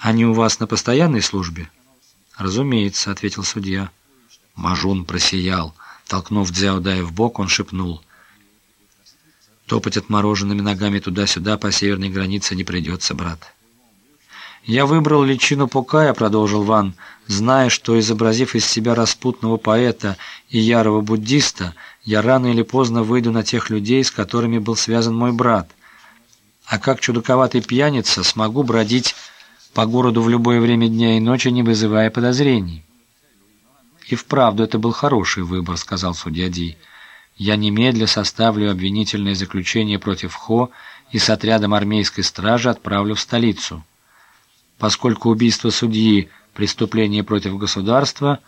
Они у вас на постоянной службе? Разумеется, ответил судья. Мажун просиял. Толкнув Дзяудая в бок, он шепнул. Топать отмороженными ногами туда-сюда по северной границе не придется, брат. «Я выбрал личину Пукая», — продолжил Ван, «зная, что, изобразив из себя распутного поэта и ярого буддиста, я рано или поздно выйду на тех людей, с которыми был связан мой брат. А как чудаковатый пьяница смогу бродить по городу в любое время дня и ночи, не вызывая подозрений». «И вправду это был хороший выбор», — сказал судья Ди. «Я немедля составлю обвинительное заключение против Хо и с отрядом армейской стражи отправлю в столицу». Поскольку убийство судьи – преступление против государства,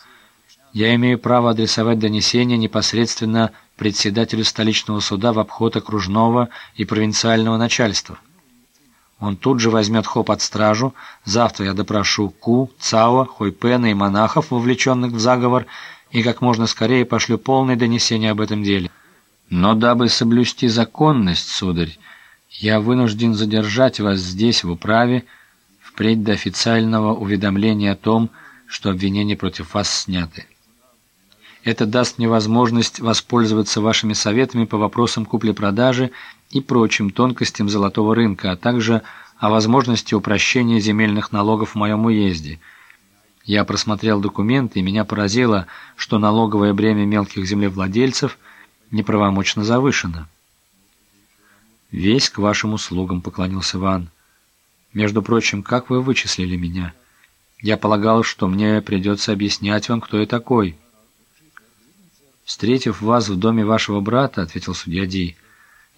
я имею право адресовать донесение непосредственно председателю столичного суда в обход окружного и провинциального начальства. Он тут же возьмет Хо под стражу, завтра я допрошу Ку, Цао, Хойпена и монахов, вовлеченных в заговор, и как можно скорее пошлю полное донесение об этом деле. Но дабы соблюсти законность, сударь, я вынужден задержать вас здесь, в управе, впредь до официального уведомления о том, что обвинения против вас сняты. Это даст мне возможность воспользоваться вашими советами по вопросам купли-продажи и прочим тонкостям золотого рынка, а также о возможности упрощения земельных налогов в моем уезде. Я просмотрел документы, и меня поразило, что налоговое бремя мелких землевладельцев неправомочно завышено. «Весь к вашим услугам», — поклонился Иван. Между прочим, как вы вычислили меня? Я полагал, что мне придется объяснять вам, кто я такой. Встретив вас в доме вашего брата, ответил судья Ди,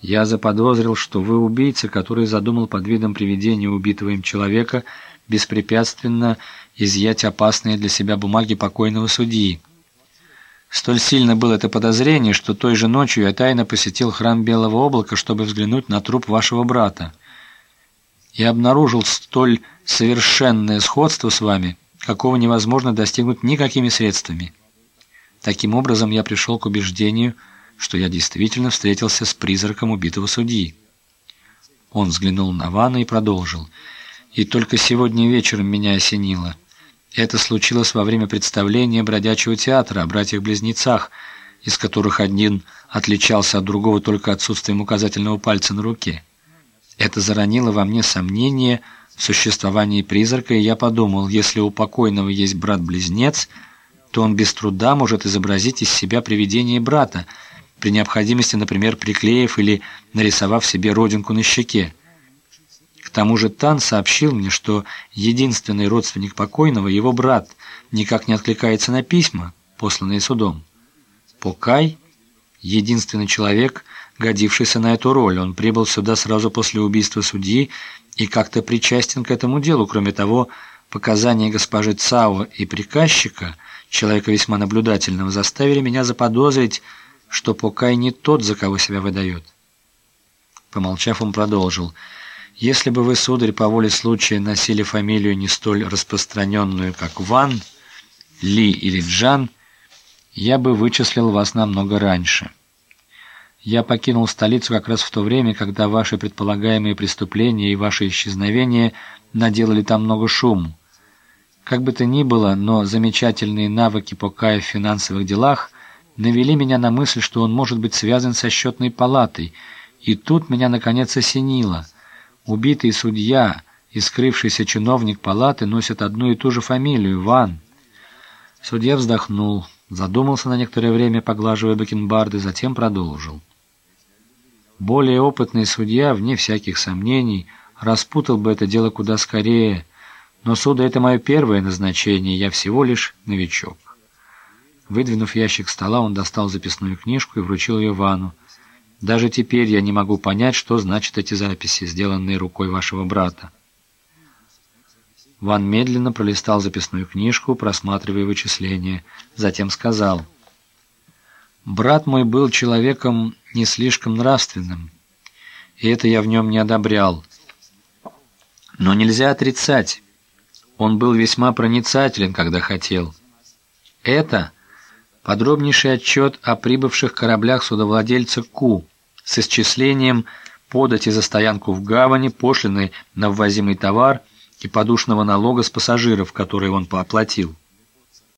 я заподозрил, что вы убийца, который задумал под видом привидения убитого им человека беспрепятственно изъять опасные для себя бумаги покойного судьи. Столь сильно было это подозрение, что той же ночью я тайно посетил храм Белого облака, чтобы взглянуть на труп вашего брата и обнаружил столь совершенное сходство с вами, какого невозможно достигнуть никакими средствами. Таким образом, я пришел к убеждению, что я действительно встретился с призраком убитого судьи. Он взглянул на Вана и продолжил. И только сегодня вечером меня осенило. Это случилось во время представления бродячего театра о братьях-близнецах, из которых один отличался от другого только отсутствием указательного пальца на руке. Это заронило во мне сомнение в существовании призрака, и я подумал, если у покойного есть брат-близнец, то он без труда может изобразить из себя привидение брата, при необходимости, например, приклеив или нарисовав себе родинку на щеке. К тому же Тан сообщил мне, что единственный родственник покойного, его брат, никак не откликается на письма, посланные судом. Покай, единственный человек, годившийся на эту роль. Он прибыл сюда сразу после убийства судьи и как-то причастен к этому делу. Кроме того, показания госпожи Цао и приказчика, человека весьма наблюдательного, заставили меня заподозрить, что Покай не тот, за кого себя выдает. Помолчав, он продолжил. «Если бы вы, сударь, по воле случая носили фамилию не столь распространенную, как Ван, Ли или Джан, я бы вычислил вас намного раньше». Я покинул столицу как раз в то время, когда ваши предполагаемые преступления и ваше исчезновение наделали там много шуму. Как бы то ни было, но замечательные навыки Покая в финансовых делах навели меня на мысль, что он может быть связан со счетной палатой, и тут меня наконец осенило. Убитый судья и скрывшийся чиновник палаты носят одну и ту же фамилию – Ван. Судья вздохнул, задумался на некоторое время, поглаживая бакенбарды, затем продолжил. Более опытный судья, вне всяких сомнений, распутал бы это дело куда скорее, но суда это мое первое назначение, я всего лишь новичок. Выдвинув ящик стола, он достал записную книжку и вручил ее Вану. Даже теперь я не могу понять, что значат эти записи, сделанные рукой вашего брата. Ван медленно пролистал записную книжку, просматривая вычисления, затем сказал: "Брат мой был человеком не слишком нравственным, и это я в нем не одобрял. Но нельзя отрицать, он был весьма проницателен, когда хотел. Это подробнейший отчет о прибывших кораблях судовладельца Ку с исчислением подати за стоянку в гавани, пошлины на ввозимый товар и подушного налога с пассажиров, которые он пооплатил.